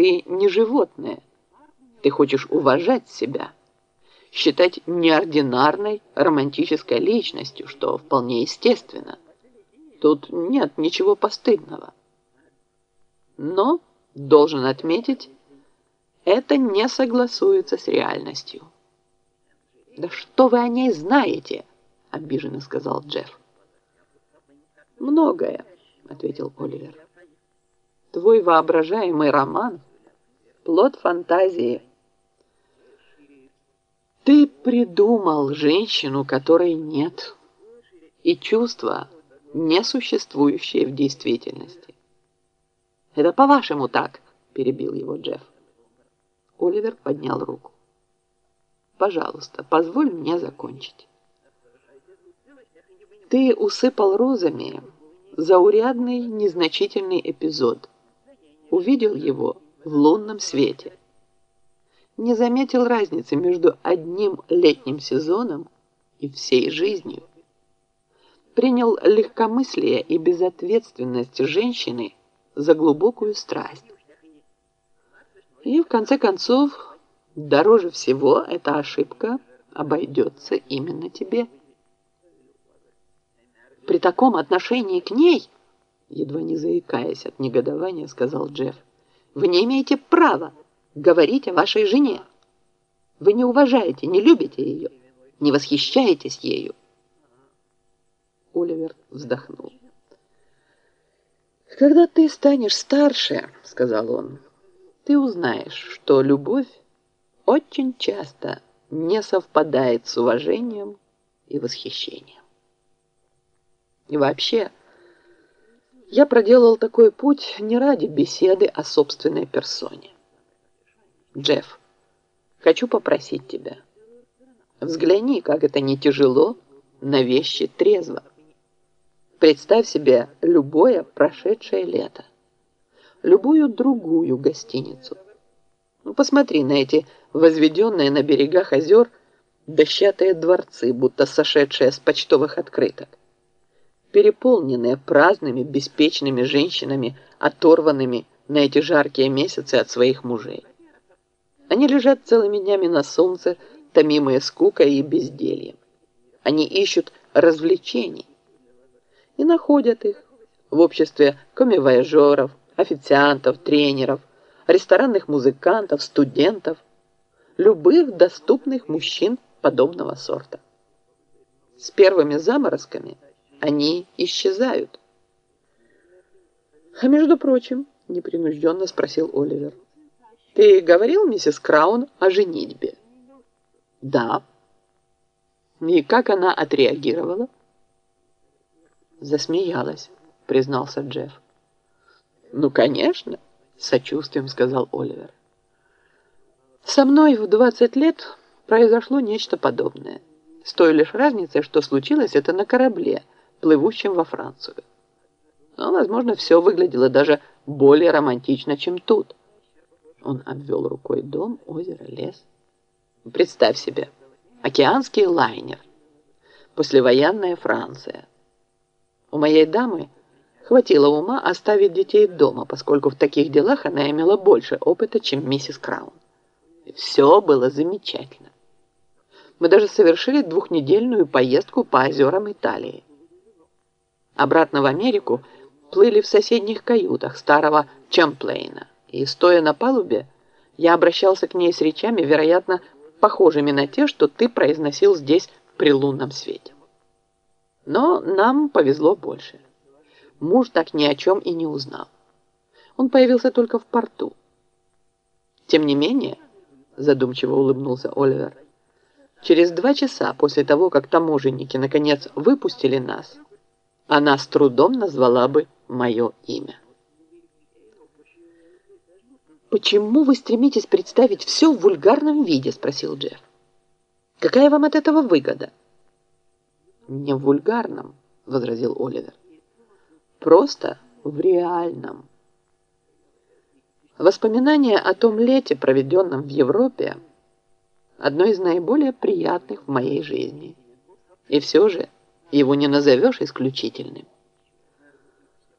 Ты не животное. Ты хочешь уважать себя, считать неординарной романтической личностью, что вполне естественно. Тут нет ничего постыдного. Но, должен отметить, это не согласуется с реальностью. «Да что вы о ней знаете?» — обиженно сказал Джефф. «Многое», — ответил Оливер. «Твой воображаемый роман — плод фантазии». Ты придумал женщину, которой нет, и чувства, не существующие в действительности. «Это по-вашему так?» – перебил его Джефф. Оливер поднял руку. «Пожалуйста, позволь мне закончить. Ты усыпал розами заурядный, незначительный эпизод. Увидел его в лунном свете. Не заметил разницы между одним летним сезоном и всей жизнью. Принял легкомыслие и безответственность женщины за глубокую страсть. И в конце концов, дороже всего эта ошибка обойдется именно тебе. При таком отношении к ней, едва не заикаясь от негодования, сказал Джефф, вы не имеете права говорить о вашей жене. Вы не уважаете, не любите ее, не восхищаетесь ею. Оливер вздохнул. «Когда ты станешь старше, — сказал он, — ты узнаешь, что любовь очень часто не совпадает с уважением и восхищением. И вообще, я проделал такой путь не ради беседы о собственной персоне. Джефф, хочу попросить тебя, взгляни, как это не тяжело на вещи трезво. Представь себе любое прошедшее лето, любую другую гостиницу. Ну, посмотри на эти возведенные на берегах озер дощатые дворцы, будто сошедшие с почтовых открыток, переполненные праздными, беспечными женщинами, оторванными на эти жаркие месяцы от своих мужей. Они лежат целыми днями на солнце, томимые скукой и бездельем. Они ищут развлечений, и находят их в обществе комивояжеров, официантов, тренеров, ресторанных музыкантов, студентов, любых доступных мужчин подобного сорта. С первыми заморозками они исчезают. А между прочим, непринужденно спросил Оливер, ты говорил, миссис Краун, о женитьбе? Да. И как она отреагировала? засмеялась, признался Джефф. Ну, конечно, сочувствием сказал Оливер. Со мной в 20 лет произошло нечто подобное. С той лишь разницей, что случилось это на корабле, плывущем во Францию. Но, возможно, все выглядело даже более романтично, чем тут. Он обвел рукой дом, озеро, лес. Представь себе, океанский лайнер, послевоенная Франция, у моей дамы хватило ума оставить детей дома, поскольку в таких делах она имела больше опыта, чем миссис Краун. И все было замечательно. Мы даже совершили двухнедельную поездку по озерам Италии. Обратно в Америку плыли в соседних каютах старого Чамплейна, и, стоя на палубе, я обращался к ней с речами, вероятно, похожими на те, что ты произносил здесь при лунном свете. Но нам повезло больше. Муж так ни о чем и не узнал. Он появился только в порту. Тем не менее, задумчиво улыбнулся Оливер, через два часа после того, как таможенники наконец выпустили нас, она с трудом назвала бы мое имя. «Почему вы стремитесь представить все в вульгарном виде?» – спросил Джефф. «Какая вам от этого выгода?» «Не в вульгарном», — возразил Оливер. «Просто в реальном». Воспоминание о том лете, проведенном в Европе, одно из наиболее приятных в моей жизни. И все же его не назовешь исключительным.